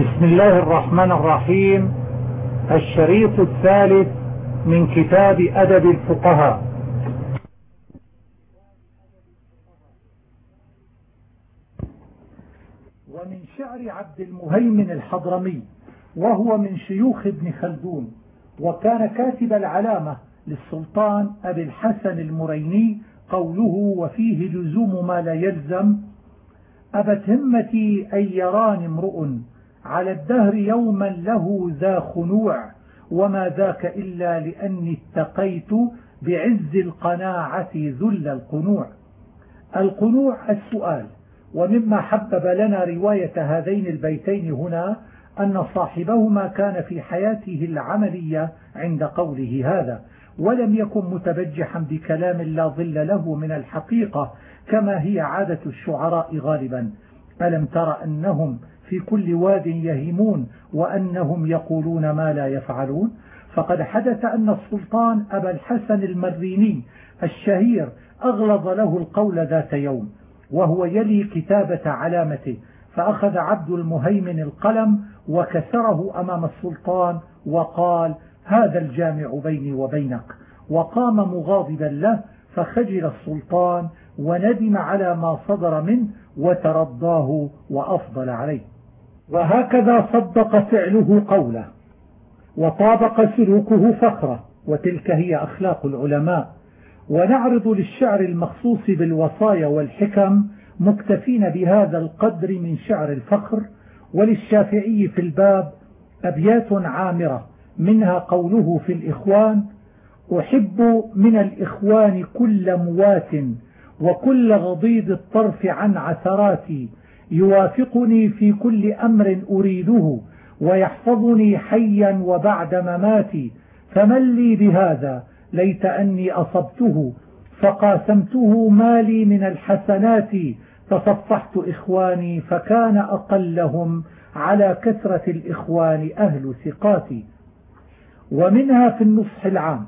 بسم الله الرحمن الرحيم. الشريط الثالث من كتاب أدب الفقهاء. ومن شعر عبد المهيمن الحضرمي وهو من شيوخ ابن خلدون وكان كاتب العلامة للسلطان أبي الحسن المريني قوله وفيه لزوم ما لا يلزم أبت همتي أن يراني امرؤ على الدهر يوما له ذا خنوع وما ذاك إلا لأني اتقيت بعز القناعة ذل القنوع. القنوع السؤال ومما حبب لنا رواية هذين البيتين هنا أن صاحبهما كان في حياته العملية عند قوله هذا ولم يكن متبجحا بكلام لا ظل له من الحقيقة كما هي عادة الشعراء غالبا. ألم تر أنهم في كل واد يهيمون وأنهم يقولون ما لا يفعلون. فقد حدث أن السلطان أبا الحسن المريني الشهير أغلظ له القول ذات يوم وهو يلي كتابة علامته فأخذ عبد المهيمن القلم وكسره أمام السلطان وقال هذا الجامع بيني وبينك. وقام مغاضبا له فخجل السلطان وندم على ما صدر منه وترضاه وأفضل عليه. وهكذا صدق فعله قوله وطابق سلوكه فخره وتلك هي أخلاق العلماء. ونعرض للشعر المخصوص بالوصايا والحكم مكتفين بهذا القدر من شعر الفخر. وللشافعي في الباب أبيات عامرة منها قوله في الإخوان أحب من الإخوان كل موات وكل غضيض الطرف عن عثراتي يوافقني في كل أمر أريده ويحفظني حيا وبعد مماتي فمن لي بهذا؟ ليت أني أصبته فقاسمته مالي من الحسنات تصفحت إخواني فكان أقلهم على كثرة الإخوان أهل ثقاتي. ومنها في النصح العام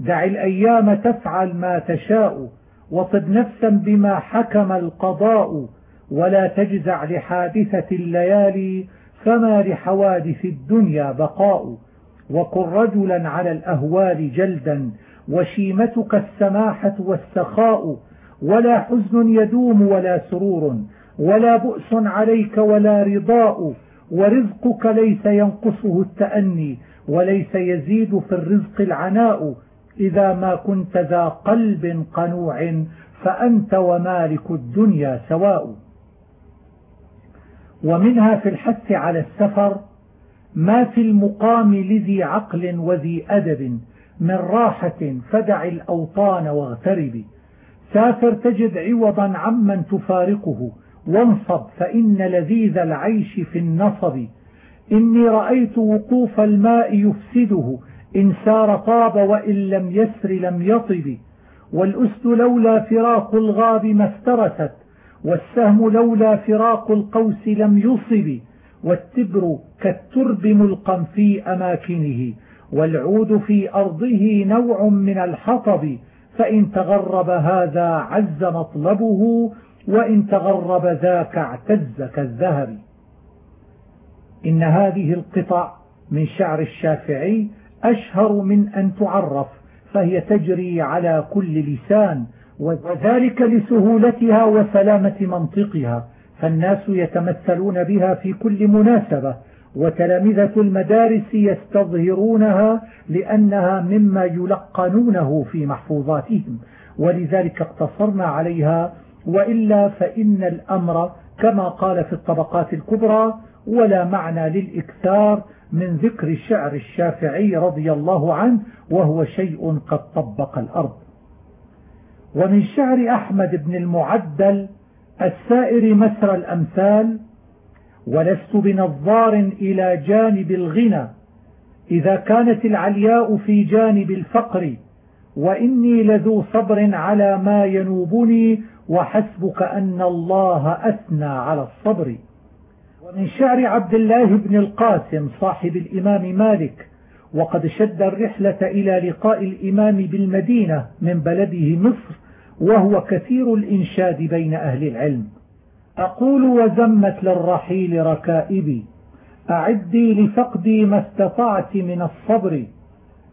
دع الأيام تفعل ما تشاء وطب نفسا بما حكم القضاء ولا تجزع لحادثة الليالي فما لحوادث الدنيا بقاء. وكن رجلا على الأهوال جلدا وشيمتك السماحة والسخاء. ولا حزن يدوم ولا سرور. ولا بؤس عليك ولا رضاء. ورزقك ليس ينقصه التأني. وليس يزيد في الرزق العناء. إذا ما كنت ذا قلب قنوع فأنت ومالك الدنيا سواء. ومنها في الحث على السفر ما في المقام لذي عقل وذي أدب من راحة فدع الأوطان واغترب. سافر تجد عوضا عمن تفارقه وانصب فإن لذيذ العيش في النصب. إني رأيت وقوف الماء يفسده إن سار طاب وإن لم يسر لم يطب. والأسد لولا فراق الغاب ما افترست والسهم لولا فراق القوس لم يصب والتبر كالترب ملقا في أماكنه والعود في أرضه نوع من الحطب فإن تغرب هذا عز مطلبه وإن تغرب ذاك اعتز كالذهب. إن هذه القطع من شعر الشافعي أشهر من أن تعرف فهي تجري على كل لسان وذلك لسهولتها وسلامة منطقها فالناس يتمثلون بها في كل مناسبة وتلامذة المدارس يستظهرونها لأنها مما يلقنونه في محفوظاتهم ولذلك اقتصرنا عليها وإلا فإن الأمر كما قال في الطبقات الكبرى ولا معنى للإكثار من ذكر شعر الشافعي رضي الله عنه وهو شيء قد طبق الأرض. ومن شعر أحمد بن المعدل السائر مسر الأمثال ولست بنظار إلى جانب الغنى إذا كانت العلياء في جانب الفقر وإني لذو صبر على ما ينوبني وحسبك أن الله أثنى على الصبر. ومن شعر عبد الله بن القاسم صاحب الإمام مالك وقد شد الرحلة إلى لقاء الإمام بالمدينة من بلده مصر وهو كثير الإنشاد بين أهل العلم. أقول وزمت للرحيل ركائبي أعدي لفقدي ما استطعت من الصبر.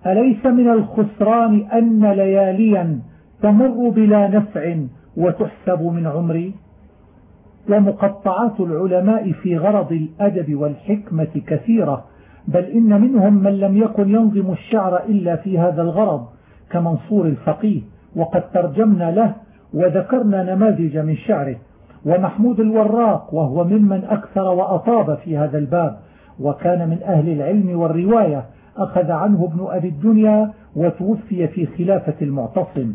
أليس من الخسران أن لياليا تمر بلا نفع وتحسب من عمري؟ ومقطعات العلماء في غرض الأدب والحكمة كثيرة بل إن منهم من لم يكن ينظم الشعر إلا في هذا الغرض كمنصور الفقيه وقد ترجمنا له وذكرنا نماذج من شعره. ومحمود الوراق وهو ممن أكثر وأطاب في هذا الباب وكان من أهل العلم والرواية أخذ عنه ابن أبي الدنيا وتوفي في خلافة المعتصم.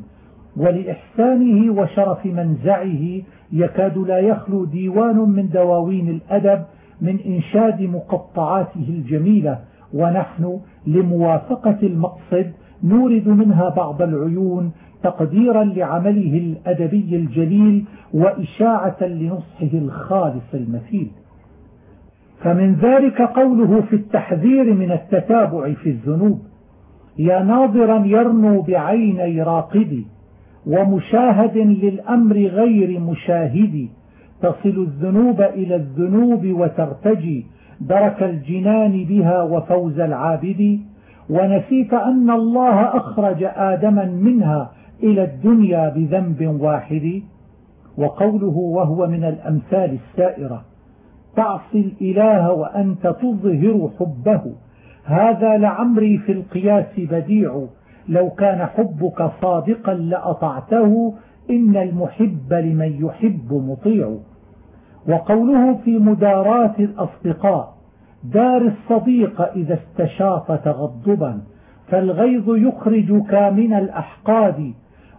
ولإحسانه وشرف منزعه يكاد لا يخلو ديوان من دواوين الأدب من إنشاد مقطعاته الجميلة ونحن لموافقة المقصد نورد منها بعض العيون تقديرا لعمله الأدبي الجليل وإشاعة لنصحه الخالص المثيل فمن ذلك قوله في التحذير من التتابع في الذنوب يا ناظرا يرنو بعيني راقدي ومشاهد للأمر غير مشاهد تصل الذنوب إلى الذنوب وترتجي. درك الجنان بها وفوز العابد. ونسيت أن الله أخرج آدما منها إلى الدنيا بذنب واحد. وقوله وهو من الأمثال السائرة تعصي الإله وأنت تظهر حبه. هذا لعمري في القياس بديع. لو كان حبك صادقا لأطعته إن المحب لمن يحب مطيع. وقوله في مدارات الأصدقاء دار الصديق إذا استشاط تغضبا فالغيظ يخرجك من الأحقاد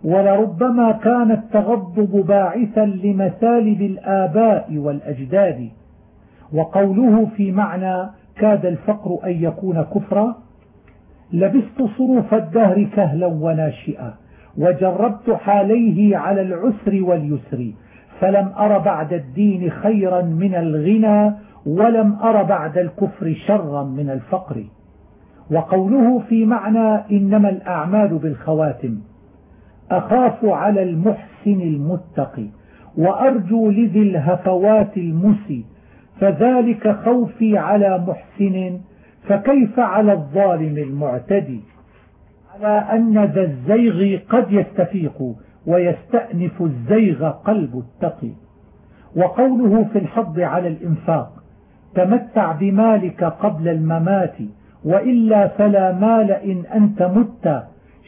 ولربما كان التغضب باعثا لمثالب الآباء والأجداد. وقوله في معنى كاد الفقر أن يكون كفرا لبست صروف الدهر كهلا وناشئا وجربت حاليه على العسر واليسر فلم أر بعد الدين خيرا من الغنى ولم أر بعد الكفر شرا من الفقر. وقوله في معنى إنما الأعمال بالخواتم أخاف على المحسن المتقي وأرجو لذي الهفوات المسي فذلك خوفي على محسن فكيف على الظالم المعتدي؟ على أن ذا الزيغ قد يستفيق ويستأنف الزيغ قلب التقي. وقوله في الحض على الإنفاق تمتع بمالك قبل الممات وإلا فلا مال إن أنت مت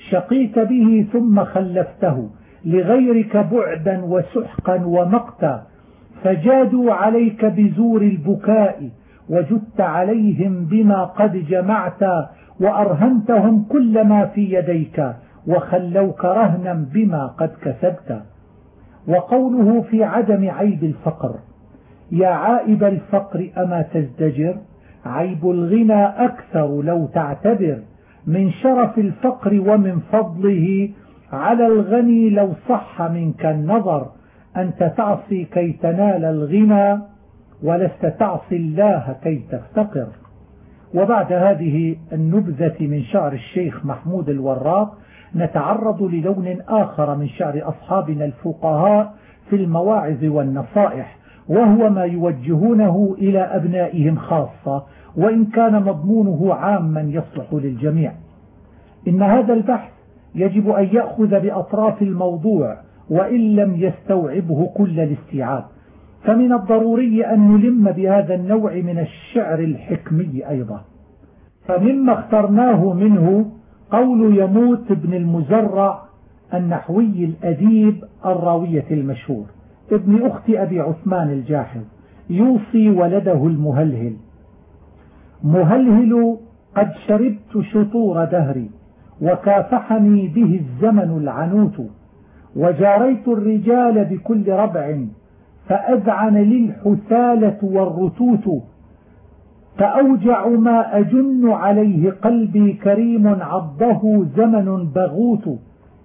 شقيت به ثم خلفته لغيرك بعدا وسحقا ومقتا. فجادوا عليك بزور البكاء وجدت عليهم بما قد جمعت وأرهنتهم كل ما في يديك. وخلوك رهنا بما قد كسبت. وقوله في عدم عيب الفقر يا عائب الفقر أما تزدجر؟ عيب الغنى أكثر لو تعتبر. من شرف الفقر ومن فضله. على الغني لو صح منك النظر. أنت تعصي كي تنال الغنى ولست تعصي الله كي تفتقر. وبعد هذه النبذة من شعر الشيخ محمود الوراق نتعرض للون آخر من شعر أصحابنا الفقهاء في المواعظ والنصائح وهو ما يوجهونه إلى أبنائهم خاصة وإن كان مضمونه عاما يصلح للجميع. إن هذا البحث يجب أن يأخذ بأطراف الموضوع وإن لم يستوعبه كل الاستيعاب. فمن الضروري أن نلم بهذا النوع من الشعر الحكمي أيضا. فمما اخترناه منه قول يموت ابن المزرع النحوي الأديب الراوية المشهور ابن أخت أبي عثمان الجاحظ يوصي ولده المهلهل. مهلهل قد شربت شطور دهري وكافحني به الزمن العنوت وجاريت الرجال بكل ربع فأذعن لي الحثالة والرتوت فأوجع ما أجن عليه قلبي كريم عضه زمن بغوت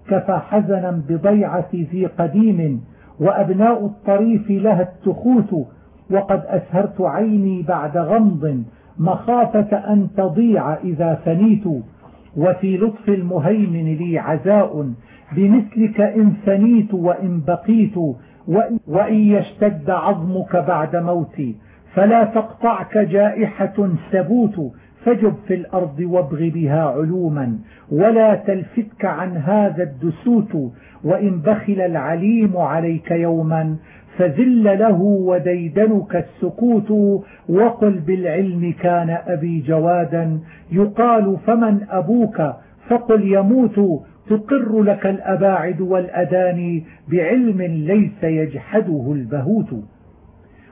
كفى حزنا بضيعتي في قديم وأبناء الطريف لها التخوت وقد أسهرت عيني بعد غمض مخافة أن تضيع إذا فنيت وفي لطف المهيمن لي عزاء بمثلك إن فنيت وإن بقيت وإن يشتد عظمك بعد موتي فلا تقطعك جائحة سبوت فجب في الأرض وابغ بها علوما ولا تلفتك عن هذا الدسوت وإن بخل العليم عليك يوما فذل له وديدنك السكوت وقل بالعلم كان أبي جوادا يقال فمن أبوك فقل يموت تقر لك الأباعد والأداني بعلم ليس يجحده البهوت.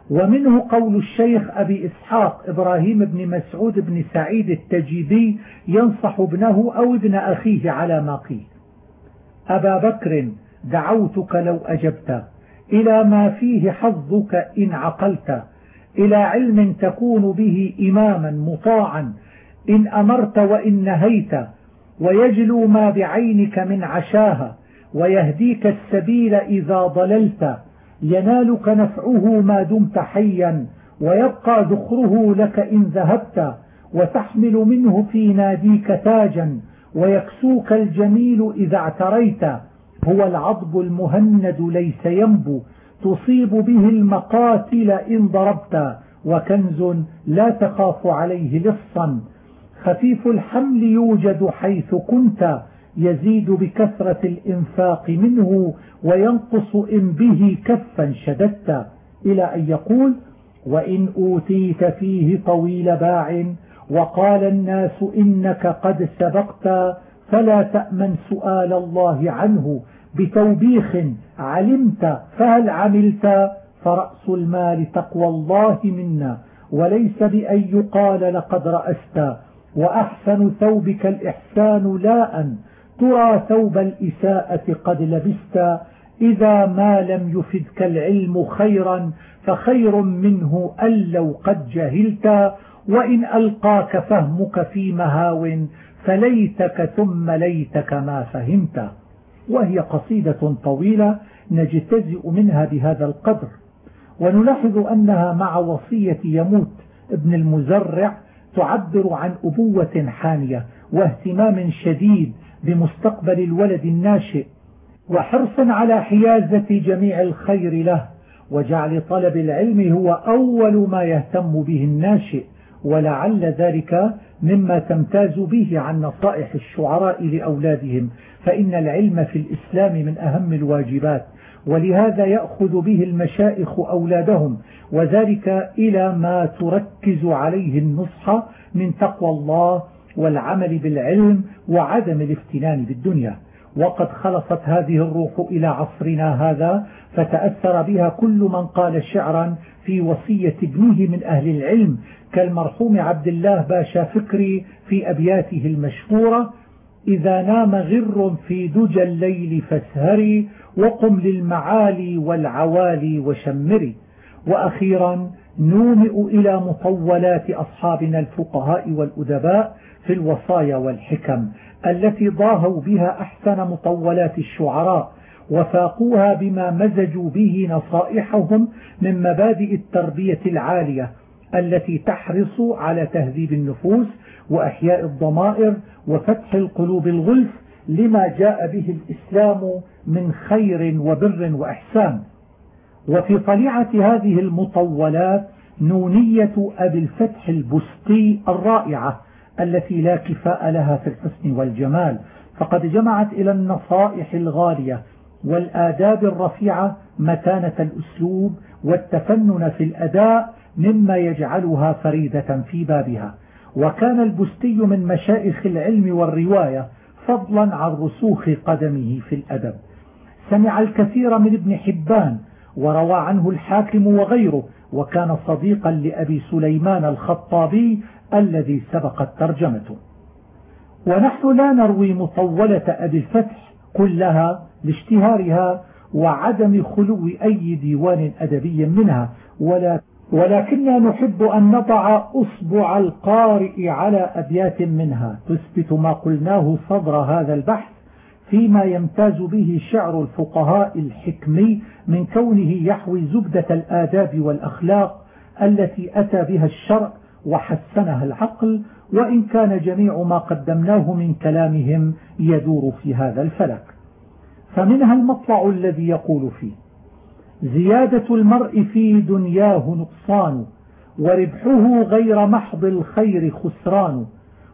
ومنه قول الشيخ أبي إسحاق إبراهيم بن مسعود بن سعيد التجيبي ينصح ابنه أو ابن أخيه على ما قيل. أبا بكر دعوتك لو أجبت. إلى ما فيه حظك إن عقلت. إلى علم تكون به إماما مطاعا. إن أمرت وإن نهيت. ويجلو ما بعينك من عشاها. ويهديك السبيل إذا ضللت. ينالك نفعه ما دمت حيا ويبقى ذخره لك إن ذهبت وتحمل منه في ناديك تاجا ويكسوك الجميل إذا اعتريت. هو العضب المهند ليس ينبو تصيب به المقاتل إن ضربت وكنز لا تخاف عليه لصا. خفيف الحمل يوجد حيث كنت يزيد بكثرة الإنفاق منه وينقص إن به كفا شددت. إلى أن يقول وإن أوتيت فيه طويل باع وقال الناس إنك قد سبقت فلا تأمن سؤال الله عنه. بتوبيخ علمت فهل عملت؟ فرأس المال تقوى الله منا وليس بأن يقال لقد رأست. وأحسن ثوبك الإحسان لا أن ترى ثوب الإساءة قد لبست إذا ما لم يفدك العلم خيرا فخير منه أن لو قد جهلت وإن ألقاك فهمك في مهاو فليتك ثم ليتك ما فهمت. وهي قصيدة طويلة نجتزئ منها بهذا القدر. ونلاحظ أنها مع وصية يموت ابن المزرع تعبر عن أبوة حانية واهتمام شديد بمستقبل الولد الناشئ وحرصا على حيازة جميع الخير له وجعل طلب العلم هو أول ما يهتم به الناشئ ولعل ذلك مما تمتاز به عن نصائح الشعراء لأولادهم فإن العلم في الإسلام من أهم الواجبات ولهذا يأخذ به المشائخ أولادهم وذلك إلى ما تركز عليه النصح من تقوى الله والعمل بالعلم وعدم الافتنان بالدنيا. وقد خلصت هذه الروح إلى عصرنا هذا فتأثر بها كل من قال شعرا في وصية ابنه من أهل العلم كالمرحوم عبد الله باشا فكري في أبياته المشهورة إذا نام غر في دجى الليل فاسهري وقم للمعالي والعوالي وشمري. وأخيرا نومئ إلى مطولات أصحابنا الفقهاء والأدباء في الوصايا والحكم التي ضاهوا بها أحسن مطولات الشعراء وفاقوها بما مزجوا به نصائحهم من مبادئ التربية العالية التي تحرص على تهذيب النفوس وأحياء الضمائر وفتح القلوب الغلف لما جاء به الإسلام من خير وبر وإحسان. وفي طليعة هذه المطولات نونية أبي الفتح البسطي الرائعة التي لا كفاء لها في الحسن والجمال. فقد جمعت إلى النصائح الغالية والآداب الرفيعة متانة الأسلوب والتفنن في الأداء مما يجعلها فريدة في بابها. وكان البستي من مشائخ العلم والرواية فضلا عن رسوخ قدمه في الأدب. سمع الكثير من ابن حبان وروى عنه الحاكم وغيره وكان صديقا لأبي سليمان الخطابي الذي سبقت ترجمته. ونحن لا نروي مطولة أبي الفتح كلها لاشتهارها وعدم خلو أي ديوان أدبي منها. ولا ولكننا نحب أن نضع أصبع القارئ على أبيات منها. تثبت ما قلناه صدر هذا البحث فيما يمتاز به شعر الفقهاء الحكمي من كونه يحوي زبدة الآداب والأخلاق التي أتى بها الشرع وحسنها العقل وإن كان جميع ما قدمناه من كلامهم يدور في هذا الفلك. فمنها المطلع الذي يقول فيه زيادة المرء في دنياه نقصان وربحه غير محض الخير خسران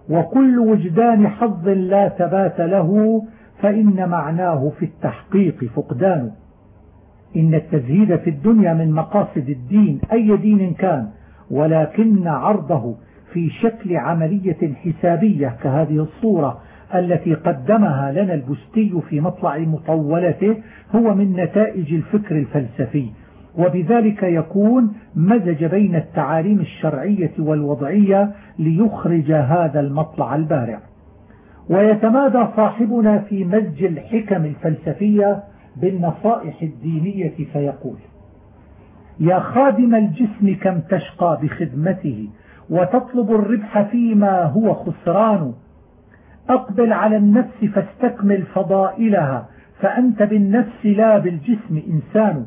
وكل وجدان حظ لا تبات له فإن معناه في التحقيق فقدان. إن التزهيد في الدنيا من مقاصد الدين أي دين كان ولكن عرضه في شكل عملية حسابية كهذه الصورة التي قدمها لنا البستي في مطلع مطولته هو من نتائج الفكر الفلسفي. وبذلك يكون مزج بين التعاليم الشرعية والوضعية ليخرج هذا المطلع البارع. ويتمادى صاحبنا في مزج الحكم الفلسفية بالنصائح الدينية فيقول يا خادم الجسم كم تشقى بخدمته وتطلب الربح فيما هو خسران. أقبل على النفس فاستكمل فضائلها فأنت بالنفس لا بالجسم إنسان.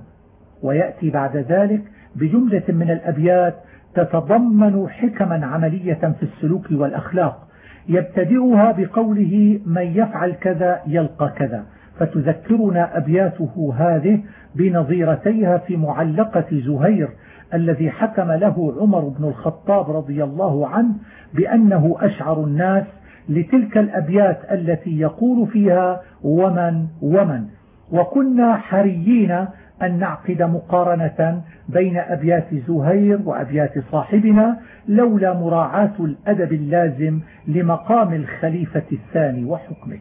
ويأتي بعد ذلك بجملة من الأبيات تتضمن حكما عملية في السلوك والأخلاق. يبتدئها بقوله من يفعل كذا يلقى كذا. فتذكرنا أبياته هذه بنظيرتيها في معلقة زهير الذي حكم له عمر بن الخطاب رضي الله عنه بأنه أشعر الناس لتلك الأبيات التي يقول فيها ومن ومن. وكنا حريين أن نعقد مقارنة بين أبيات زهير وأبيات صاحبنا لولا مراعاة الأدب اللازم لمقام الخليفة الثاني وحكمه.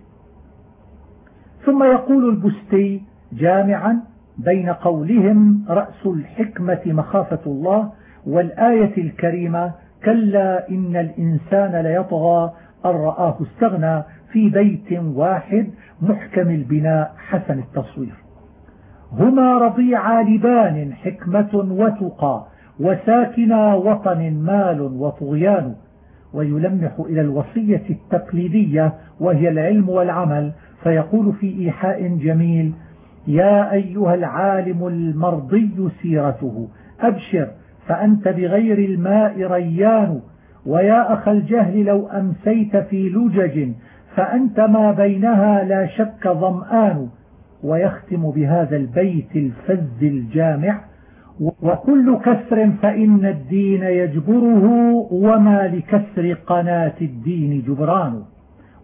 ثم يقول البستي جامعا بين قولهم رأس الحكمة مخافة الله والآية الكريمة كلا إن الإنسان ليطغى أن رآه استغنى في بيت واحد محكم البناء حسن التصوير. هما رضيع لبان حكمة وتقى وساكنا وطن مال وطغيان ويلمح إلى الوصية التقليدية وهي العلم والعمل. فيقول في إيحاء جميل يا أيها العالم المرضي سيرته. أبشر فأنت بغير الماء ريان. ويا أخ الجهل لو أمسيت في لجج فأنت ما بينها لا شك ظمآن. ويختم بهذا البيت الفز الجامع وكل كسر فإن الدين يجبره وما لكسر قناة الدين جبران.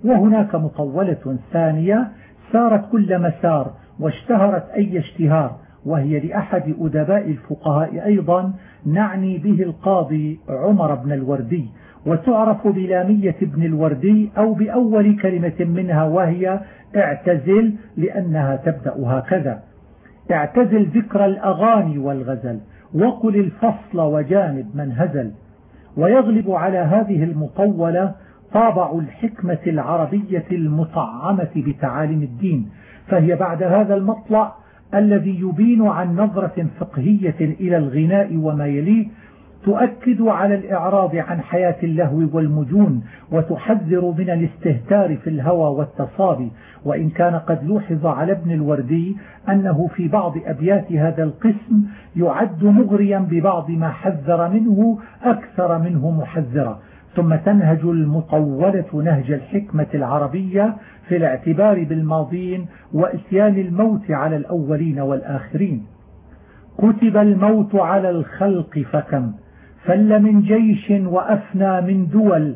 وهناك مطولة ثانية سارت كل مسار واشتهرت أي اشتهار وهي لأحد أدباء الفقهاء أيضا نعني به القاضي عمر بن الوردي. وتعرف بلامية ابن الوردي أو بأول كلمة منها وهي اعتزل لأنها تبدأ هكذا. اعتزل ذكر الأغاني والغزل وقل الفصل وجانب من هزل. ويغلب على هذه المطولة طابع الحكمة العربية المطعمة بتعاليم الدين. فهي بعد هذا المطلع الذي يبين عن نظرة فقهية إلى الغناء وما يليه تؤكد على الإعراض عن حياة اللهو والمجون وتحذر من الاستهتار في الهوى والتصابي وإن كان قد لوحظ على ابن الوردي أنه في بعض أبيات هذا القسم يعد مغريا ببعض ما حذر منه أكثر منه محذرا ثم تنهج المطولة نهج الحكمة العربية في الاعتبار بالماضين وإتيان الموت على الأولين والآخرين. كتب الموت على الخلق فكم؟ فل من جيش وأفنى من دول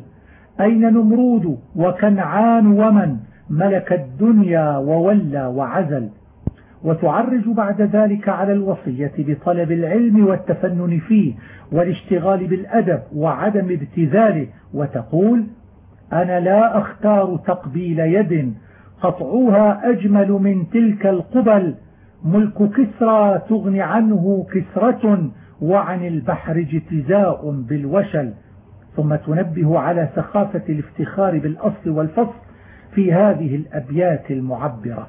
أين نمرود وكنعان ومن ملك الدنيا وولى وعزل؟ وتعرج بعد ذلك على الوصية بطلب العلم والتفنن فيه والاشتغال بالأدب وعدم ابتذاله وتقول أنا لا أختار تقبيل يد قطعوها أجمل من تلك القبل ملك كسرى تغني عنه كسرة وعن البحر جتزاء بالوشل ثم تنبه على سخافة الافتخار بالأصل والفصل في هذه الأبيات المعبرة.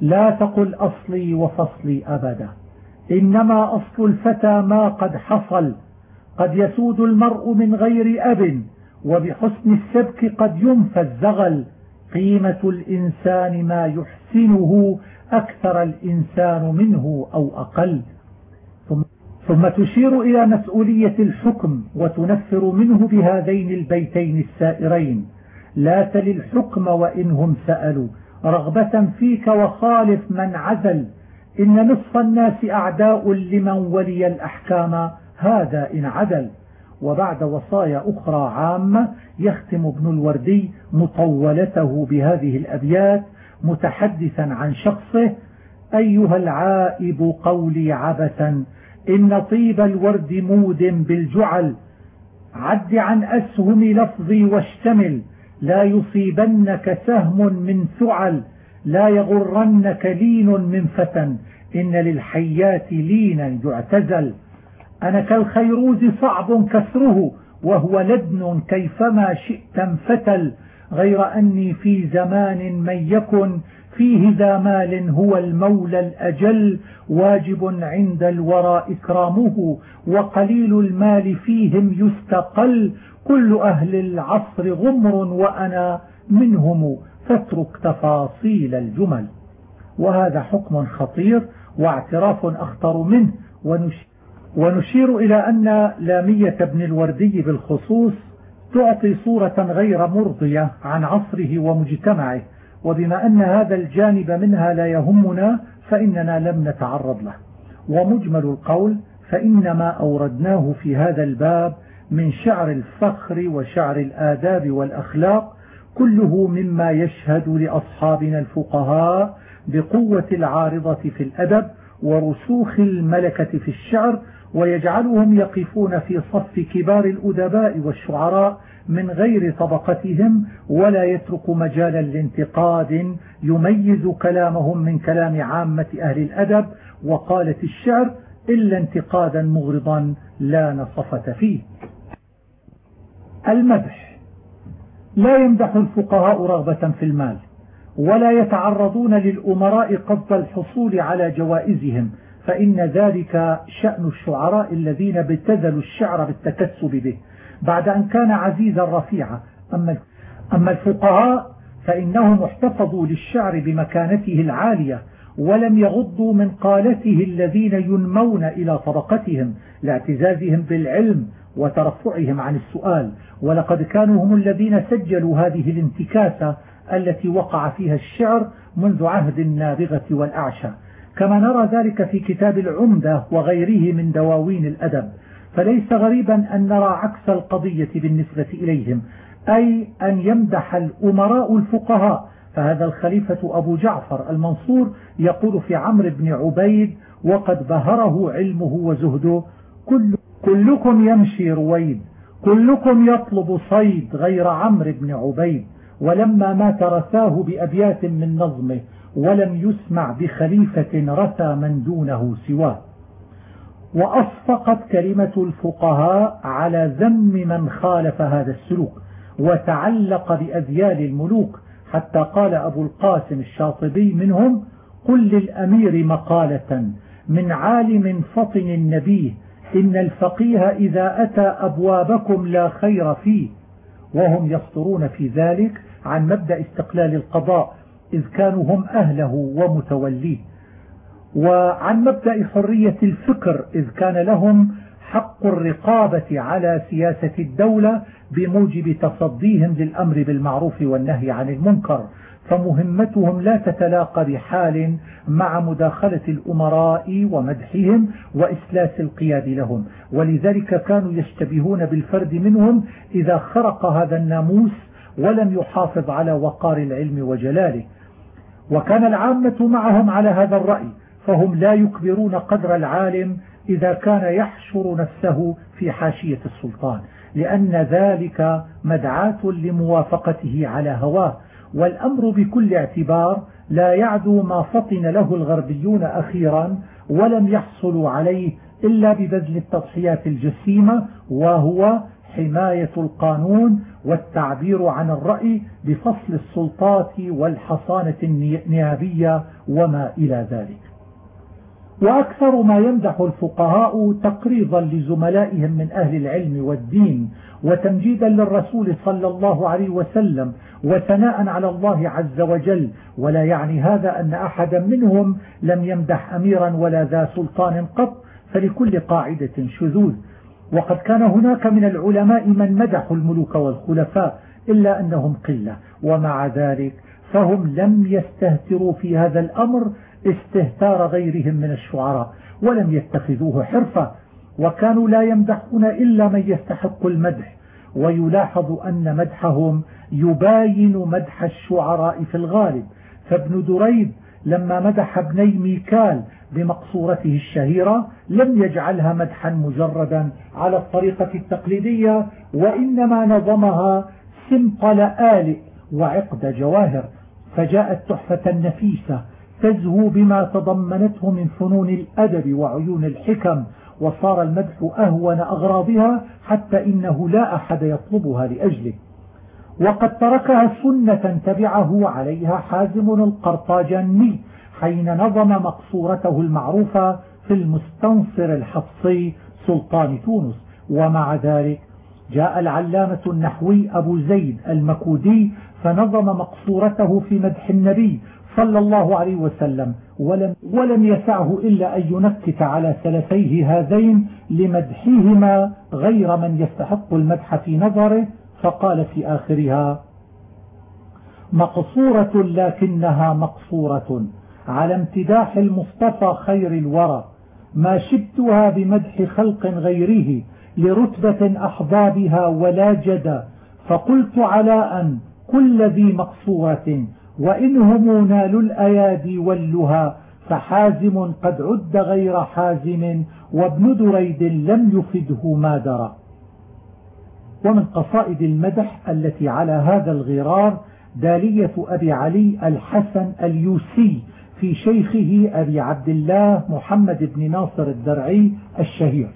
لا تقل أصلي وفصلي أبدا إنما أصل الفتى ما قد حصل. قد يسود المرء من غير أب وبحسن السبك قد ينفى الزغل. قيمة الإنسان ما يحسنه أكثر الإنسان منه أو أقل. ثم تشير إلى مسؤولية الحكم وتنفر منه بهذين البيتين السائرين. لا تل الحكم وإنهم سألوا. رغبة فيك وخالف من عزل. إن نصف الناس أعداء لمن ولي الأحكام. هذا إن عدل. وبعد وصايا أخرى عامة يختم ابن الوردي مطولته بهذه الأبيات متحدثا عن شخصه. أيها العائب قولي عبثا. إن طيب الورد مود بالجعل. عد عن أسهم لفظي واشتمل. لا يصيبنك سهم من ثعل لا يغرنك لين من فتن. إن للحيات لينا يعتزل. أنا كالخيروز صعب كسره وهو لدن كيفما شئت انفتل. غير أني في زمان من يكن فيه ذا مال هو المولى الأجل واجب عند الورى إكرامه وقليل المال فيهم يستقل. كل أهل العصر غمر وأنا منهم فاترك تفاصيل الجمل. وهذا حكم خطير واعتراف أخطر منه. ونشير إلى أن لامية ابن الوردي بالخصوص تعطي صورة غير مرضية عن عصره ومجتمعه. وبما أن هذا الجانب منها لا يهمنا فإننا لم نتعرض له. ومجمل القول فإنما أوردناه في هذا الباب من شعر الفخر وشعر الآداب والأخلاق كله مما يشهد لأصحابنا الفقهاء بقوة العارضة في الأدب ورسوخ الملكة في الشعر ويجعلهم يقفون في صف كبار الأدباء والشعراء من غير طبقتهم ولا يترك مجالا لانتقاد يميز كلامهم من كلام عامة أهل الأدب وقالة الشعر إلا انتقادا مغرضا لا نصفة فيه. المدح. لا يمدح الفقهاء رغبة في المال ولا يتعرضون للأمراء قصد الحصول على جوائزهم فإن ذلك شأن الشعراء الذين ابتذلوا الشعر بالتكسب به. بعد أن كان عزيزا رفيعا. أما الفقهاء فإنهم احتفظوا للشعر بمكانته العالية ولم يغضوا من قالته الذين ينمون إلى طبقتهم لاعتزازهم بالعلم وترفعهم عن السؤال. ولقد كانوا هم الذين سجلوا هذه الانتكاسة التي وقع فيها الشعر منذ عهد النابغة والأعشى. كما نرى ذلك في كتاب العمدة وغيره من دواوين الأدب. فليس غريبا أن نرى عكس القضية بالنسبة إليهم أي أن يمدح الأمراء الفقهاء. فهذا الخليفة أبو جعفر المنصور يقول في عمرو بن عبيد وقد بهره علمه وزهده كل كلكم يمشي رويد كلكم يطلب صيد غير عمرو بن عبيد ولما مات رثاه بأبيات من نظمه ولم يسمع بخليفة رثى من دونه سواه. وأصفقت كلمة الفقهاء على ذم من خالف هذا السلوك وتعلق بأذيال الملوك. حتى قال أبو القاسم الشاطبي منهم قل للأمير مقالة من عالم فطن النبيه إن الفقيه إذا أتى أبوابكم لا خير فيه. وهم يصدرون في ذلك عن مبدأ استقلال القضاء إذ كانوا هم أهله ومتوليه. وعن مبدأ حرية الفكر إذ كان لهم حق الرقابة على سياسة الدولة بموجب تصديهم للأمر بالمعروف والنهي عن المنكر فمهمتهم لا تتلاقى بحال مع مداخلة الأمراء ومدحهم وإسلاس القياد لهم. ولذلك كانوا يشتبهون بالفرد منهم إذا خرق هذا الناموس ولم يحافظ على وقار العلم وجلاله. وكان العامة معهم على هذا الرأي فهم لا يكبرون قدر العالم إذا كان يحشر نفسه في حاشية السلطان لأن ذلك مدعاة لموافقته على هواه والأمر بكل اعتبار لا يعدو ما فطن له الغربيون أخيرا ولم يحصلوا عليه إلا ببذل التضحيات الجسيمة وهو حماية القانون والتعبير عن الرأي بفصل السلطات والحصانة النيابية وما إلى ذلك. وأكثر ما يمدح الفقهاء تقريضا لزملائهم من أهل العلم والدين وتمجيدا للرسول صلى الله عليه وسلم وثناء على الله عز وجل. ولا يعني هذا أن أحدا منهم لم يمدح أميرا ولا ذا سلطان قط فلكل قاعدة شذوذ. وقد كان هناك من العلماء من مدحوا الملوك والخلفاء إلا أنهم قلة. ومع ذلك فهم لم يستهتروا في هذا الأمر استهتار غيرهم من الشعراء ولم يتخذوه حرفة وكانوا لا يمدحون إلا من يستحق المدح ويلاحظ أن مدحهم يباين مدح الشعراء في الغالب. فابن دريد لما مدح ابني ميكال بمقصورته الشهيرة لم يجعلها مدحا مجردا على الطريقة التقليدية وإنما نظمها سمقل آلئ وعقد جواهر. فجاءت تحفة نفيسة تزهو بما تضمنته من فنون الأدب وعيون الحكم وصار المدح أهون أغراضها حتى إنه لا أحد يطلبها لأجله. وقد تركها سنة تبعه عليها حازم القرطاجني حين نظم مقصورته المعروفة في المستنصر الحفصي سلطان تونس. ومع ذلك جاء العلامة النحوي أبو زيد المكودي فنظم مقصورته في مدح النبي صلى الله عليه وسلم ولم, ولم يسعه إلا أن ينكت على سلفيه هذين لمدحهما غير من يستحق المدح في نظره فقال في آخرها مقصورة لكنها مقصورة على امتداح المصطفى خير الورى ما شبتها بمدح خلق غيره لرتبة أحبابها ولا جدا فقلت علاء كل ذي مقصورة وإنهم نالوا الأيادي واللها فحازم قد عد غير حازم وابن دريد لم يفده ما درى. ومن قصائد المدح التي على هذا الغرار دالية أبي علي الحسن اليوسي في شيخه أبي عبد الله محمد بن ناصر الدرعي الشهير.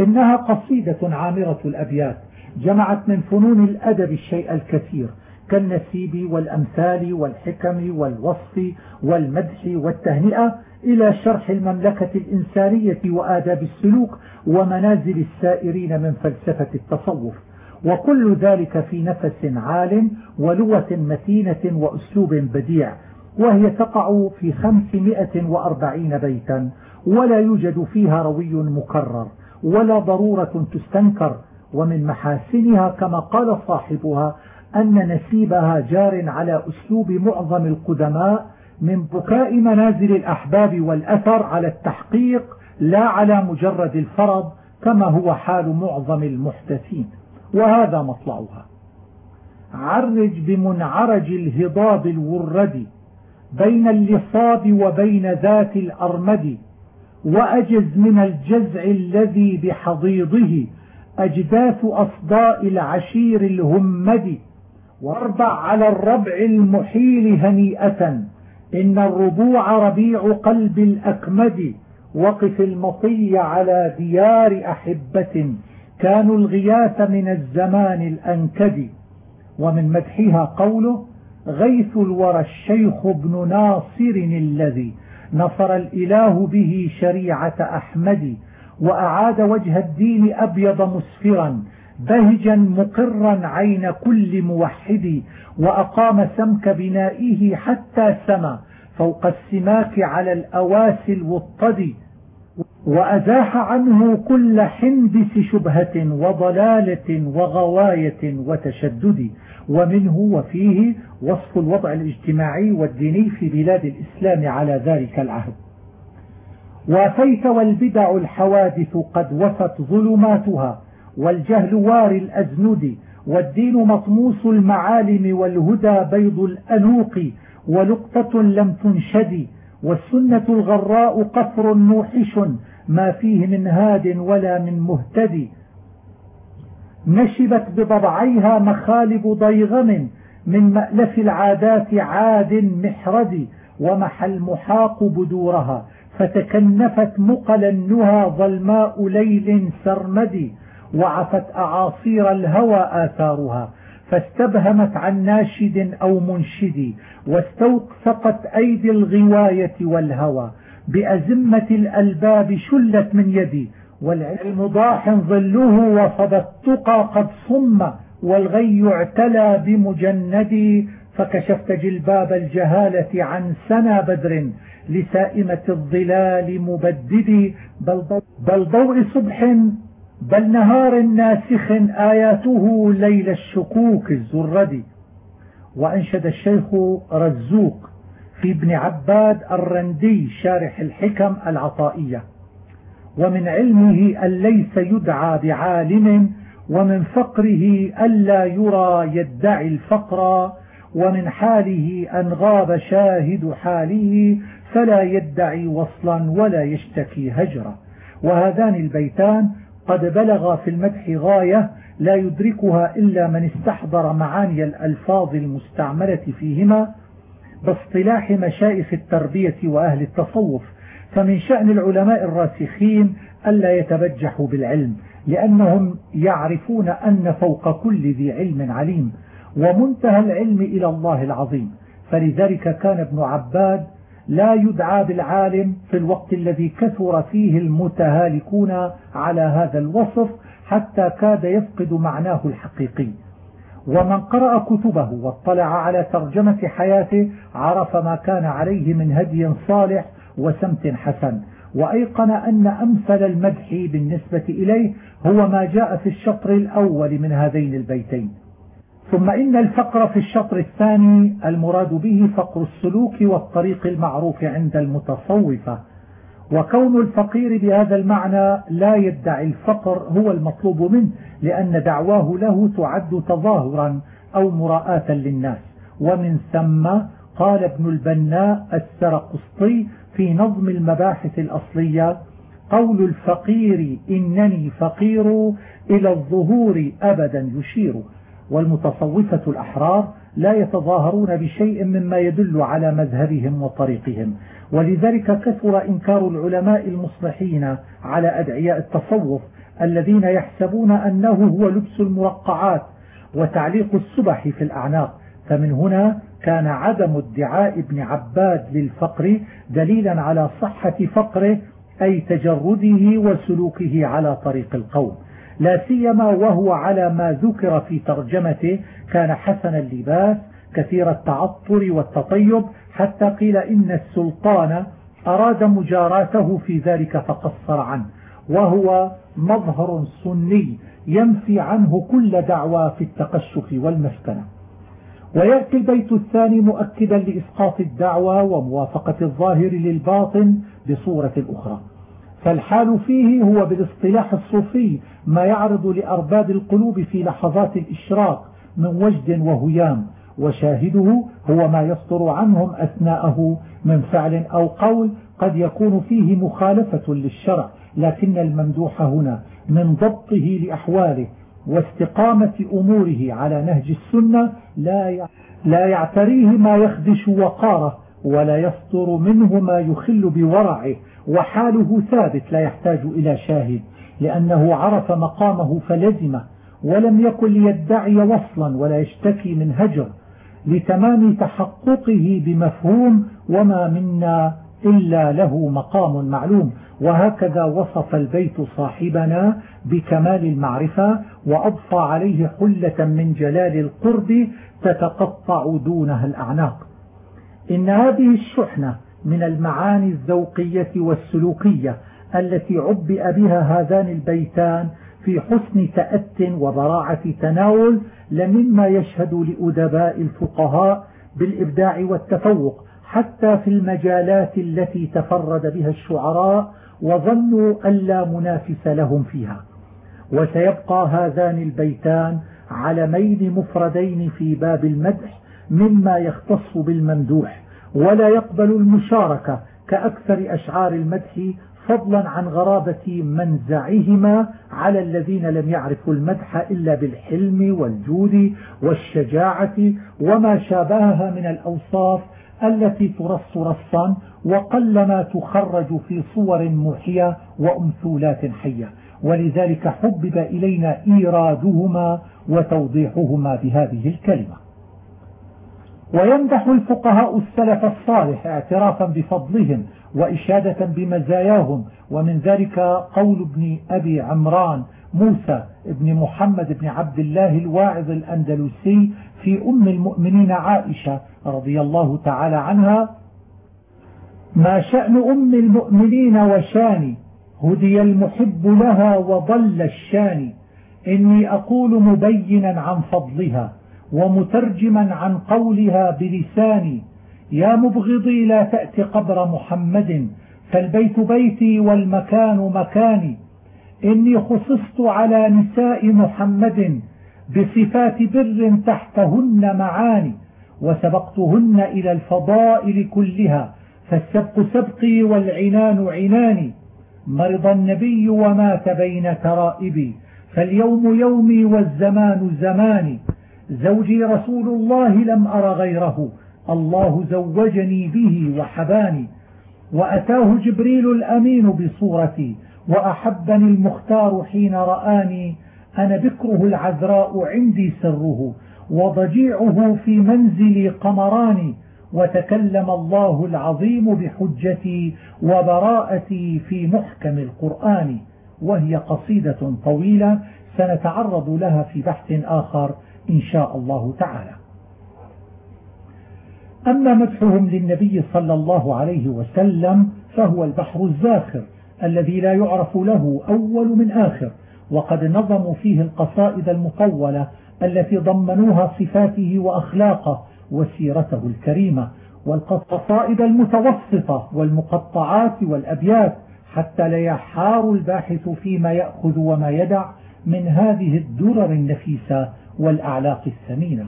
إنها قصيدة عامرة الأبيات جمعت من فنون الأدب الشيء الكثير كالنسيب والأمثال والحكم والوصف والمدح والتهنئة إلى شرح المملكة الإنسانية وآداب السلوك ومنازل السائرين من فلسفة التصوف. وكل ذلك في نفس عال ولغة متينة وأسلوب بديع وهي تقع في خمسمائة وأربعين بيتا ولا يوجد فيها روي مكرر ولا ضرورة تستنكر ومن محاسنها كما قال صاحبها أن نسيبها جار على أسلوب معظم القدماء من بكاء منازل الأحباب والأثر على التحقيق لا على مجرد الفرض كما هو حال معظم المحدثين. وهذا مطلعها. عرج بمنعرج الهضاب الورد بين اللصاب وبين ذات الأرمد وأجز من الجزع الذي بحضيضه أجداث أصداء العشير الهمد. واربع على الربع المحيل هنيئة. إن الربوع ربيع قلب الأكمد وقف المطي على ديار أحبة. كانوا الغياث من الزمان الأنكد. ومن مدحها قوله غيث الورى الشيخ ابن ناصر الذي نصر الإله به شريعة أحمد. وأعاد وجه الدين أبيض مسفرا. بهجا مقرا عين كل موحد وأقام سمك بنائه حتى سما فوق السماك على الأواسي الوطد وأزاح عنه كل حندس شبهة وضلالة وغواية وتشدد. ومنه وفيه وصف الوضع الاجتماعي والديني في بلاد الإسلام على ذلك العهد. وافيت والبدع الحوادث قد وفت ظلماتها والجهل واري الأزند والدين مطموس المعالم والهدى بيض الأنوق ولقطة لم تنشد والسنة الغراء قفر موحش ما فيه من هاد ولا من مهتدي نشبت بضبعيها مخالب ضيغم من مألف العادات عاد محرد ومحى المحاق بدورها فتكنفت مقل النهى ظلماء ليل سرمد. وعفت أعاصير الهوى آثارها فاستبهمت عن ناشد أو منشد واستوثقت أيدي الغواية والهوى بأزمة الألباب شلت من يدي والعلم ضاح ظله وصدى التقى قد صم والغي اعتلى بمجندي فكشفت جلباب الجهالة عن سنا بدر لسائمة الظلال مبددي بل, بل ضوء صبح بل نهار ناسخ آياته ليل الشكوك الزرد. وأنشد الشيخ رزوق في ابن عباد الرندي شارح الحكم العطائية. ومن علمه أن ليس يدعى بعالم ومن فقره ألا يرى يدعي الفقر ومن حاله أن غاب شاهد حاله فلا يدعي وصلا ولا يشتكي هجرا. وهذان البيتان قد بلغ في المدح غاية لا يدركها إلا من استحضر معاني الألفاظ المستعملة فيهما باصطلاح مشايخ التربية وأهل التصوف فمن شأن العلماء الراسخين ألا يتبجحوا بالعلم لأنهم يعرفون أن فوق كل ذي علم عليم ومنتهى العلم إلى الله العظيم. فلذلك كان ابن عباد لا يدعى بالعالم في الوقت الذي كثر فيه المتهالكون على هذا الوصف حتى كاد يفقد معناه الحقيقي. ومن قرأ كتبه واطلع على ترجمة حياته عرف ما كان عليه من هدي صالح وسمت حسن. وأيقن أن أمثل المدح بالنسبة إليه هو ما جاء في الشطر الأول من هذين البيتين. ثم إن الفقر في الشطر الثاني المراد به فقر السلوك والطريق المعروف عند المتصوفة وكون الفقير بهذا المعنى لا يدعي الفقر هو المطلوب منه لأن دعواه له تعد تظاهرا أو مراءة للناس. ومن ثم قال ابن البناء السرقسطي في نظم المباحث الأصلية قول الفقير إنني فقير إلى الظهور أبدا يشير. والمتصوفة الأحرار لا يتظاهرون بشيء مما يدل على مذهبهم وطريقهم. ولذلك كثر إنكار العلماء المصلحين على أدعياء التصوف الذين يحسبون أنه هو لبس المرقعات وتعليق السبح في الأعناق. فمن هنا كان عدم ادعاء ابن عباد للفقر دليلا على صحة فقره أي تجرده وسلوكه على طريق القوم. لا سيما وهو على ما ذكر في ترجمته كان حسن اللباس كثير التعطر والتطيب حتى قيل إن السلطان أراد مجاراته في ذلك فقصر عنه وهو مظهر سني ينفي عنه كل دعوى في التقشف والمسكنة. ويأتي البيت الثاني مؤكدا لإسقاط الدعوى وموافقة الظاهر للباطن بصورة أخرى. فالحال فيه هو بالاصطلاح الصوفي ما يعرض لأرباب القلوب في لحظات الإشراق من وجد وهيام وشاهده هو ما يصدر عنهم أثناءه من فعل أو قول قد يكون فيه مخالفة للشرع لكن الممدوح هنا من ضبطه لأحواله واستقامة أموره على نهج السنة لا لا يعتريه ما يخدش وقاره ولا يصدر منه ما يخل بورعه. وحاله ثابت لا يحتاج إلى شاهد لأنه عرف مقامه فلزمه ولم يكن ليدعي وصلا ولا يشتكي من هجر لتمام تحققه بمفهوم وما منا إلا له مقام معلوم. وهكذا وصف البيت صاحبنا بكمال المعرفة وأضفى عليه حلة من جلال القرب تتقطع دونها الأعناق. إن هذه الشحنة من المعاني الذوقية والسلوكية التي عبئ بها هذان البيتان في حسن تأت وبراعة تناول لمما يشهد لأدباء الفقهاء بالإبداع والتفوق حتى في المجالات التي تفرد بها الشعراء وظنوا أن لا منافس لهم فيها. وسيبقى هذان البيتان علمين مفردين في باب المدح مما يختص بالممدوح ولا يقبل المشاركة كأكثر أشعار المدح فضلا عن غرابة منزعهما على الذين لم يعرفوا المدح إلا بالحلم والجود والشجاعة وما شابهها من الأوصاف التي ترص رصا وقلما تخرج في صور محية وأمثولات حية. ولذلك حبب إلينا إيرادهما وتوضيحهما بهذه الكلمة. ويمدح الفقهاء السلف الصالح اعترافا بفضلهم وإشادة بمزاياهم. ومن ذلك قول ابن أبي عمران موسى ابن محمد بن عبد الله الواعظ الأندلسي في أم المؤمنين عائشة رضي الله تعالى عنها ما شأن أم المؤمنين وشاني هدي المحب لها وضل الشاني. إني أقول مبينا عن فضلها ومترجما عن قولها بلساني يا مبغضي لا تأت قبر محمد فالبيت بيتي والمكان مكاني. إني خصصت على نساء محمد بصفات بر تحتهن معاني وسبقتهن إلى الفضائل كلها فالسبق سبقي والعنان عناني. مرض النبي ومات بين ترائبي فاليوم يومي والزمان زماني. زوجي رسول الله لم أر غيره. الله زوجني به وحباني وأتاه جبريل الأمين بصورتي وأحبني المختار حين رآني أنا بكره العذراء عندي سره وضجيعه في منزلي قمران وتكلم الله العظيم بحجتي وبراءتي في محكم القرآن وهي قصيدة طويلة سنتعرض لها في بحث آخر. إن شاء الله تعالى. أما مدحهم للنبي صلى الله عليه وسلم فهو البحر الزاخر الذي لا يعرف له أول من آخر وقد نظموا فيه القصائد المطولة التي ضمنوها صفاته وأخلاقه وسيرته الكريمة والقصائد المتوسطة والمقطعات والأبيات حتى لا يحار الباحث فيما يأخذ وما يدع من هذه الدرر النفيسة والأعلاق الثمينة.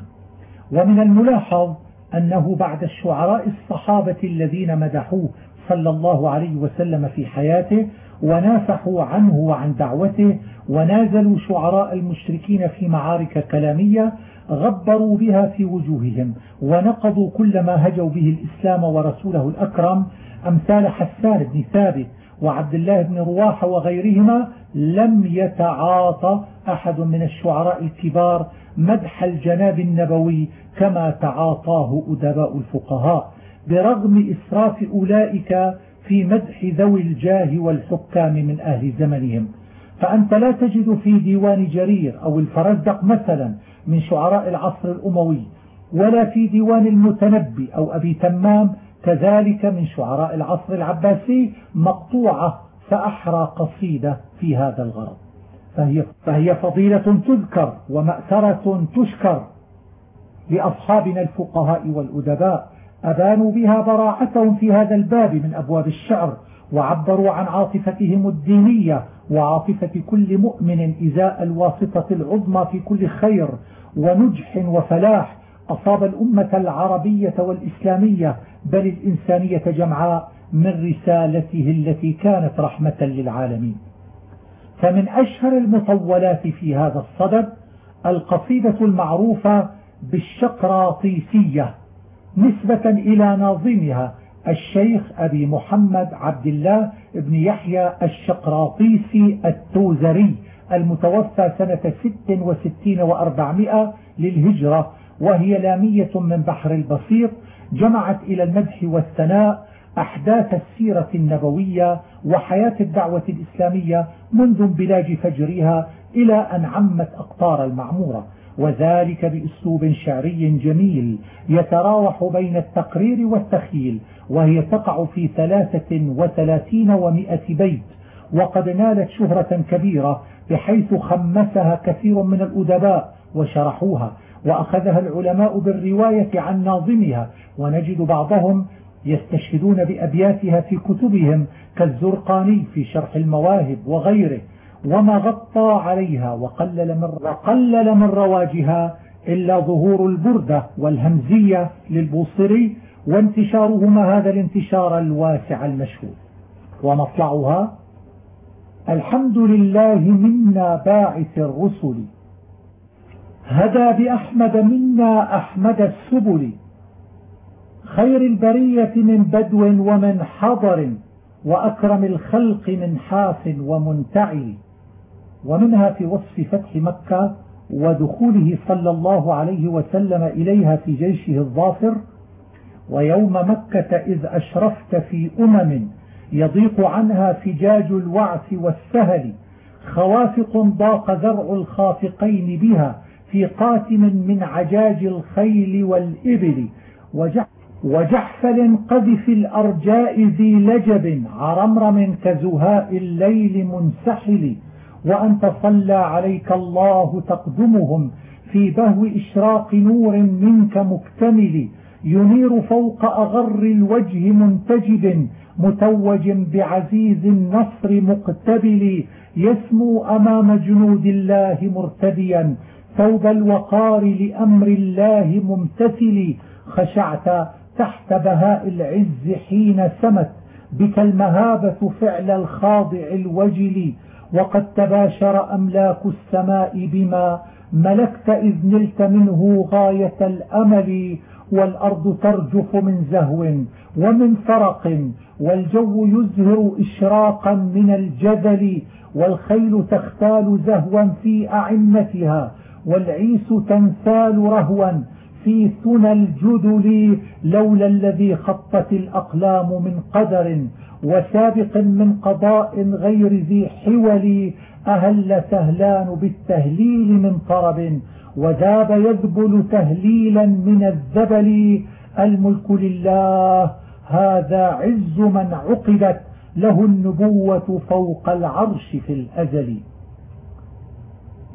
ومن الملاحظ أنه بعد الشعراء الصحابة الذين مدحوه صلى الله عليه وسلم في حياته ونافحوا عنه وعن دعوته ونازلوا شعراء المشركين في معارك كلامية غبروا بها في وجوههم ونقضوا كل ما هجوا به الإسلام ورسوله الأكرم. أمثال حسان بن ثابت وعبد الله بن رواحة وغيرهما لم يتعاطى أحد من الشعراء الكبار مدح الجناب النبوي كما تعاطاه أدباء الفقهاء برغم إسراف أولئك في مدح ذوي الجاه والحكام من أهل زمنهم. فأنت لا تجد في ديوان جرير أو الفرزدق مثلا من شعراء العصر الأموي ولا في ديوان المتنبي أو أبي تمام كذلك من شعراء العصر العباسي مقطوعة فأحرى قصيدة في هذا الغرض. فهي, فهي فضيلة تذكر ومأثرة تشكر لأصحابنا الفقهاء والأدباء. أبانوا بها براعتهم في هذا الباب من أبواب الشعر وعبروا عن عاطفتهم الدينية وعاطفة كل مؤمن إزاء الواسطة العظمى في كل خير ونجح وفلاح أصاب الأمة العربية والإسلامية بل الإنسانية جمعاء من رسالته التي كانت رحمة للعالمين. فمن أشهر المطولات في هذا الصدد القصيدة المعروفة بالشقراطيسية نسبة إلى ناظمها الشيخ أبي محمد عبد الله بن يحيى الشقراطيسي التوزري المتوفى سنة 66 وأربعمائة للهجرة وهي لامية من بحر البسيط جمعت إلى المدح والثناء أحداث السيرة النبوية وحياة الدعوة الإسلامية منذ انبلاج فجرها إلى أن عمت أقطار المعمورة. وذلك بأسلوب شعري جميل يتراوح بين التقرير والتخيل وهي تقع في ثلاثة وثلاثين ومائة بيت. وقد نالت شهرة كبيرة بحيث خمسها كثير من الأدباء وشرحوها. وأخذها العلماء بالرواية عن ناظمها ونجد بعضهم يستشهدون بأبياتها في كتبهم كالزرقاني في شرح المواهب وغيره وما غطى عليها وقلل من, وقلل من رواجها إلا ظهور البردة والهمزية للبوصري وانتشارهما هذا الانتشار الواسع المشهور. ومطلعها الحمد لله منا باعث الرسل هدى بأحمد منا أحمد السبل خير البرية من بدو ومن حضر وأكرم الخلق من حاف ومنتعل ومنها في وصف فتح مكة ودخوله صلى الله عليه وسلم إليها في جيشه الظافر ويوم مكة إذ أشرفت في أمم يضيق عنها فجاج الوعث والسهل خوافق ضاق ذرع الخافقين بها في قاتم من عجاج الخيل والإبل وجحفل قذف الأرجاء ذي لجب عرمرم كزهاء الليل منسحل وأنت صلى عليك الله تقدمهم في بهو إشراق نور منك مكتمل ينير فوق أغر الوجه منتجب متوج بعزيز النصر مقتبل يسمو أمام جنود الله مرتديا ثوب الوقار لأمر الله ممتثل خشعت تحت بهاء العز حين سمت بك المهابة فعل الخاضع الوجل. وقد تباشر أملاك السماء بما ملكت إذ نلت منه غاية الأمل. والأرض ترجف من زهو ومن فرق والجو يزهر إشراقا من الجدل. والخيل تختال زهوا في أعنتها والعيس تنسال رهوا في ثنى الجدل لولا الذي خطت الأقلام من قدر وسابق من قضاء غير ذي حول أهل سهلان بالتهليل من طرب وذاب يذبل تهليلا من الذبل الملك لله هذا عز من عقدت له النبوة فوق العرش في الأزل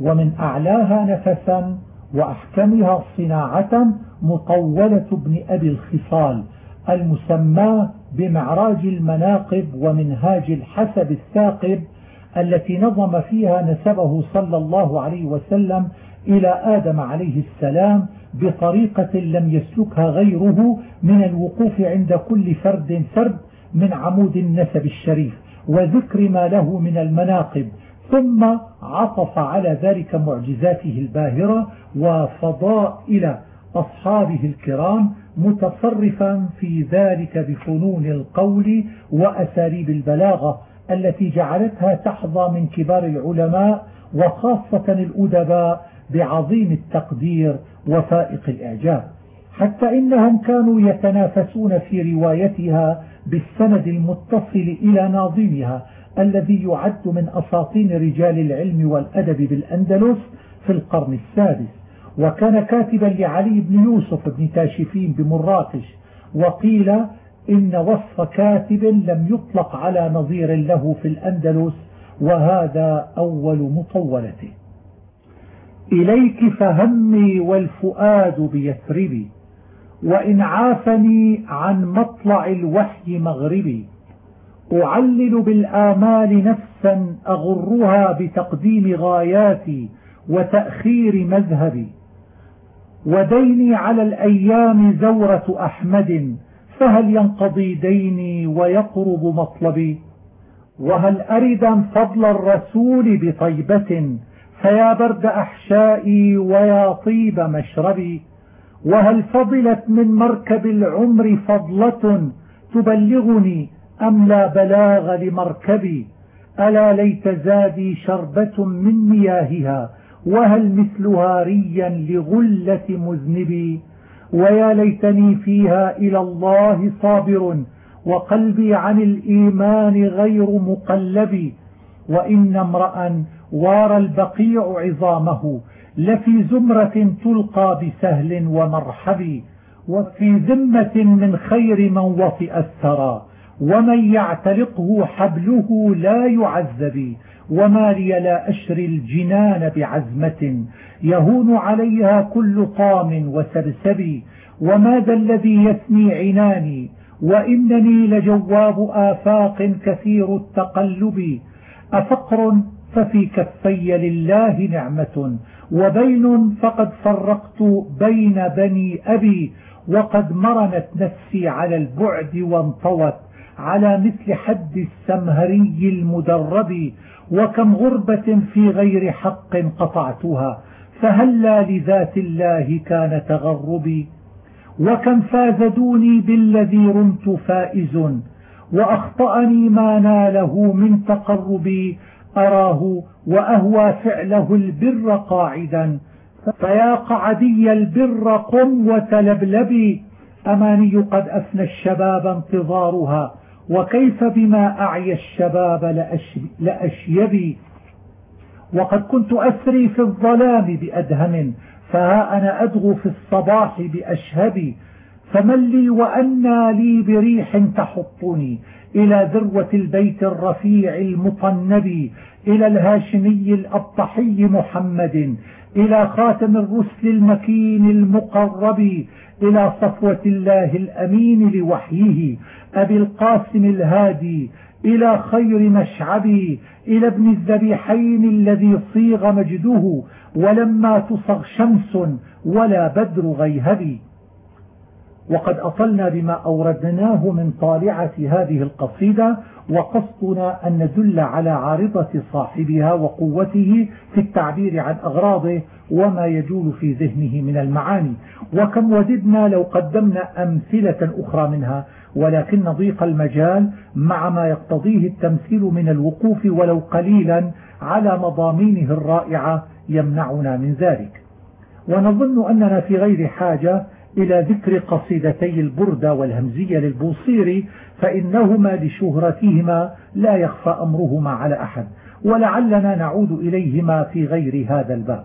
ومن أعلاها نفسا وأحكمها صناعة مطولة ابن أبي الخصال المسمى بمعراج المناقب ومنهاج الحسب الثاقب التي نظم فيها نسبه صلى الله عليه وسلم إلى آدم عليه السلام بطريقة لم يسلكها غيره من الوقوف عند كل فرد فرد من عمود النسب الشريف وذكر ما له من المناقب ثم عطف على ذلك معجزاته الباهرة وفضائل أصحابه الكرام متصرفا في ذلك بفنون القول وأساليب البلاغة التي جعلتها تحظى من كبار العلماء وخاصة الأدباء بعظيم التقدير وفائق الإعجاب. حتى إنهم كانوا يتنافسون في روايتها بالسند المتصل إلى ناظمها الذي يعد من أساطين رجال العلم والأدب بالأندلس في القرن السادس. وكان كاتبا لعلي بن يوسف بن تاشفين بمراكش وقيل إن وصف كاتب لم يطلق على نظير له في الأندلس وهذا أول مطولته. إليك فهمي والفؤاد بيثربي وإن عافني عن مطلع الوحي مغربي. أعلل بالآمال نفسا أغرها بتقديم غاياتي وتأخير مذهبي. وديني على الأيام زورة أحمد فهل ينقضي ديني ويقرب مطلبي؟ وهل أردا فضل الرسول بطيبة فيا برد أحشائي ويا طيب مشربي؟ وهل فضلت من مركب العمر فضلة تبلغني أم لا بلاغ لمركبي؟ ألا ليت زادي شربة من مياهها وهل مثلها ريا لغلة مذنبي؟ ويا ليتني فيها إلى الله صابر وقلبي عن الإيمان غير مقلب. وإن امرأ وار البقيع عظامه لفي زمرة تلقى بسهل ومرحب. وفي ذمة من خير من وطئ الثرى. ومن يعتلقه حبله لا يعذب وما لي لا أشري الجنان بعزمة يهون عليها كل طام وسبسب وماذا الذي يثني عناني وإنني لجواب آفاق كثير التقلب. أفقر ففي كفي لله نعمة وبين فقد فرقت بين بني أبي وقد مرنت نفسي على البعد وانطوت. على مثل حد السمهري المدرب وكم غربة في غير حق قطعتها فهلا لذات الله كان تغربي. وكم فاز دوني بالذي رمت فائز وأخطأني ما ناله من تقربي أراه وأهوى فعله البر قاعدا. فيا قعدي البر قم وتلبلبي أماني قد أفنى الشباب انتظارها. وكيف بما أعيا الشباب لأشيبي وقد كنت أسري في الظلام بأدهم فها أنا أدغو في الصباح بأشهبي فمن لي وأنى لي بريح تحطني إلى ذروة البيت الرفيع المطنب إلى الهاشمي الأبطحي محمد إلى خاتم الرسل المكين المقرب إلى صفوة الله الأمين لوحيه أبي القاسم الهادي إلى خير مشعبي إلى ابن الذبيحين الذي صيغ مجده ولما تصغ شمس ولا بدر غيهبي. وقد أطلنا بما أوردناه من طالعة هذه القصيدة وقصدنا أن ندل على عارضة صاحبها وقوته في التعبير عن أغراضه وما يجول في ذهنه من المعاني. وكم وددنا لو قدمنا أمثلة أخرى منها ولكن ضيق المجال مع ما يقتضيه التمثيل من الوقوف ولو قليلا على مضامينه الرائعة يمنعنا من ذلك. ونظن أننا في غير حاجة إلى ذكر قصيدتي البردة والهمزية للبوصيري فإنهما لشهرتهما لا يخفى أمرهما على أحد ولعلنا نعود إليهما في غير هذا الباب.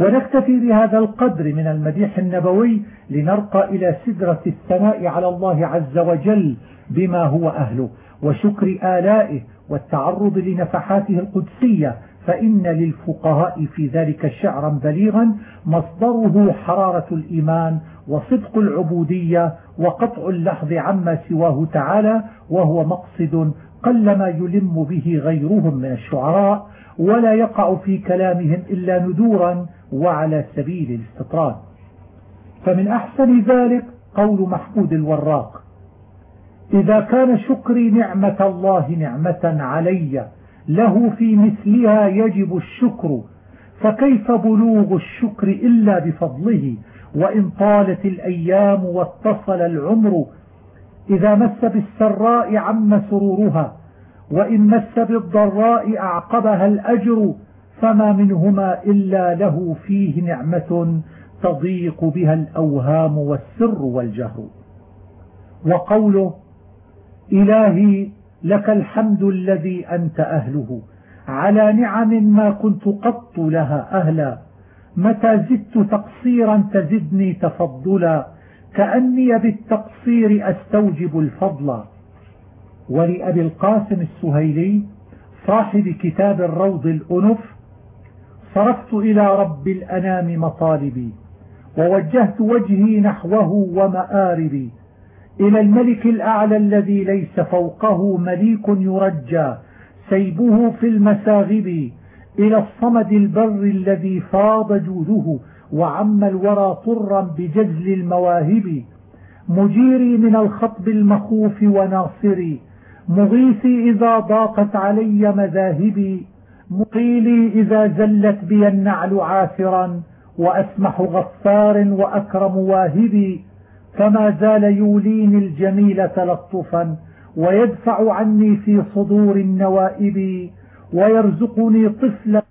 ونكتفي بهذا القدر من المديح النبوي لنرقى إلى سدرة الثناء على الله عز وجل بما هو أهله وشكر آلائه والتعرض لنفحاته القدسية فإن للفقهاء في ذلك شعرا بليغا مصدره حرارة الإيمان وصدق العبودية وقطع اللحظ عما سواه تعالى وهو مقصد قلما يلم به غيرهم من الشعراء ولا يقع في كلامهم إلا ندورا وعلى سبيل الاستطراد. فمن أحسن ذلك قول محمود الوراق إذا كان شكري نعمة الله نعمة علي له في مثلها يجب الشكر. فكيف بلوغ الشكر إلا بفضله؟ وإن طالت الأيام واتصل العمر إذا مس بالسراء عم سرورها وإن مس بالضراء أعقبها الأجر فما منهما إلا له فيه نعمة تضيق بها الأوهام والسر والجهر. وقوله إلهي لك الحمد الذي أنت أهله. على نعم ما كنت قط لها أهلا. متى زدت تقصيرا تزدني تفضلا. كأني بالتقصير أستوجب الفضل. ولأبي القاسم السهيلي صاحب كتاب الروض الأنف صرفت إلى رب الأنام مطالبي ووجهت وجهي نحوه ومآربي. إلى الملك الأعلى الذي ليس فوقه مليك يرجى سيبه في المساغب إلى الصمد البر الذي فاض جوده وعم الورى طرا بجزل المواهب. مجيري من الخطب المخوف وناصري مغيثي إذا ضاقت علي مذاهبي مقيلي إذا زلت بي النعل عاثرا وأسمح غفار وأكرم واهبي فما زال يوليني الجميل تلطفا ويدفع عني في صدور النوائب ويرزقني طفلا